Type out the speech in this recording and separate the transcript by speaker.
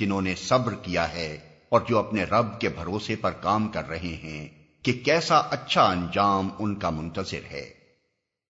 Speaker 1: جنہوں نے صبر کیا ہے اور جو اپنے رب کے بھروسے پر کام کر رہے ہیں، کہ کیسا اچھا انجام ان کا منتظر ہے۔